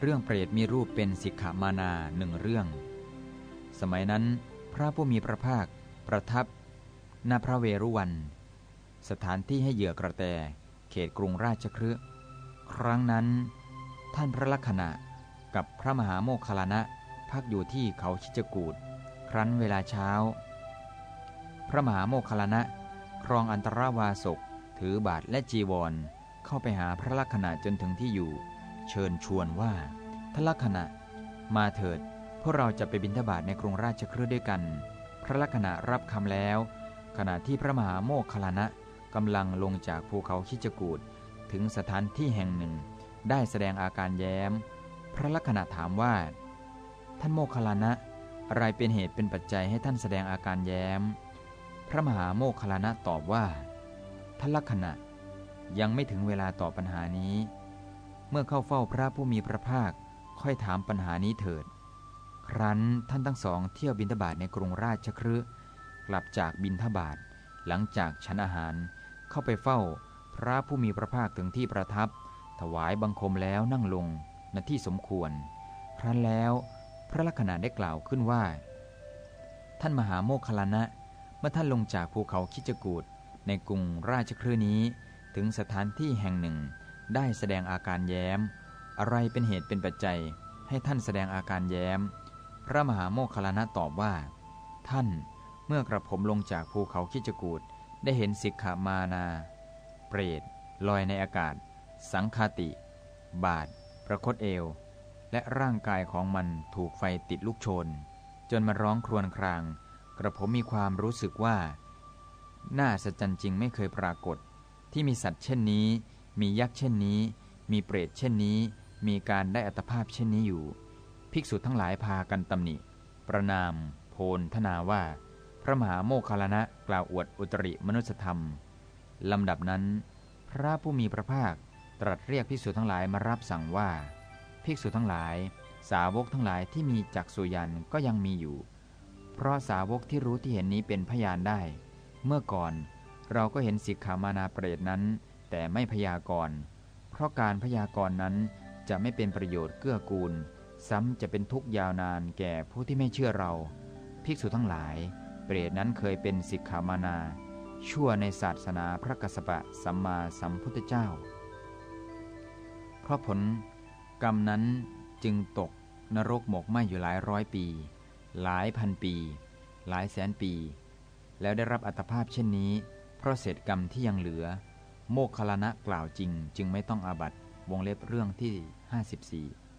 เรื่องเปรตมีรูปเป็นสิกขามานาหนึ่งเรื่อง สมัยนั้น พระผู้มีพระภาคประทับณพระเวรุวัน สถานที่ให้เหยื่อกระแต เขตกรุงราชครืครั้งนั้น ท่านพระลักษณะกับพระมหาโมคคลานะพักอยู่ที่เขาชิจกูดครั้นเวลาเช้า พระมหาโมคคลานะครองอันตรวาสกถือบาทและจีวร เข้าไปหาพระลักษณะจนถึงที่อยู่ เชิญชวนว่าทลักษณะ มาเถิด พวกเราจะไปบิณฑบาตในกรุงราชครืด้วยกัน พระลักษณะรับคำแล้ว ขณะที่พระมหาโมคคลานะกำลังลงจากภูเขาคิจกูดถึงสถานที่แห่งหนึ่ง ได้แสดงอาการแย้ม พระลักษณะถามว่า ท่านโมคคลานะอะไรเป็นเหตุเป็นปัจจัยให้ท่านแสดงอาการแย้ม พระมหาโมคคลานะตอบว่าท่านลักษณะยังไม่ถึงเวลาตอบปัญหานี้ เมื่อเข้าเฝ้าพระผู้มีพระภาค ค่อยถามปัญหานี้เถิด ครั้นท่านทั้งสองเที่ยวบินทบาทในกรุงราชครืกลับจากบินทบาทหลังจากฉันอาหาร เข้าไปเฝ้า พระผู้มีพระภาคถึงที่ประทับ ถวายบังคมแล้วนั่งลงณที่สมควร ครั้นแล้วพระลักษณะได้กล่าวขึ้นว่า ท่านมหาโมคคลานะ เมื่อท่านลงจากภูเขาคิจกูดในกรุงราชครืนี้ ถึงสถานที่แห่งหนึ่ง ได้แสดงอาการแย้ม อะไรเป็นเหตุเป็นปัจจัย ให้ท่านแสดงอาการแย้ม พระมหาโมคคลานะตอบว่า ท่านเมื่อกระผมลงจากภูเขาคิจกูดได้เห็นสิกขามานา เปรตลอยในอากาศ สังคาติ บาดประคตเอว และร่างกายของมันถูกไฟติดลูกชน จนมาร้องครวญคราง กระผมมีความรู้สึกว่า น่าสัจจจริงไม่เคยปรากฏ ที่มีสัตว์เช่นนี้ มียักษ์เช่นนี้ มีเปรตเช่นนี้ มีการได้อัตภาพเช่นนี้อยู่ ภิกษุทั้งหลายพากันตำหนิ ประนาม โพลทนาว่า พระมหาโมคคลานะกล่าวอวดอุตริมนุสธรรมลำดับนั้น พระผู้มีพระภาคตรัสเรียกภิกษุทั้งหลายมารับสั่งว่า ภิกษุทั้งหลาย สาวกทั้งหลายที่มีจักสุยันก็ยังมีอยู่ เพราะสาวกที่รู้ที่เห็นนี้เป็นพยานได้ เมื่อก่อนเราก็เห็นสิกขามานาเปรตนั้น แต่ไม่พยากรณ์ เพราะการพยากรณ์นั้นจะไม่เป็นประโยชน์เกื้อกูล ซ้ำจะเป็นทุกยาวนานแก่ผู้ที่ไม่เชื่อเรา ภิกษุทั้งหลาย เปรตนั้นเคยเป็นสิกขามานา ชั่วในศาสนาพระกัสสปะสัมมาสัมพุทธเจ้า เพราะผลกรรมนั้นจึงตกนรกหมกไหมอยู่หลายร้อยปี หลายพันปี หลายแสนปี แล้วได้รับอัตภาพเช่นนี้ เพราะเศษกรรมที่ยังเหลือ โมกขลานะกล่าวจริง จึงไม่ต้องอาบัตวงเล็บเรื่องที่ 54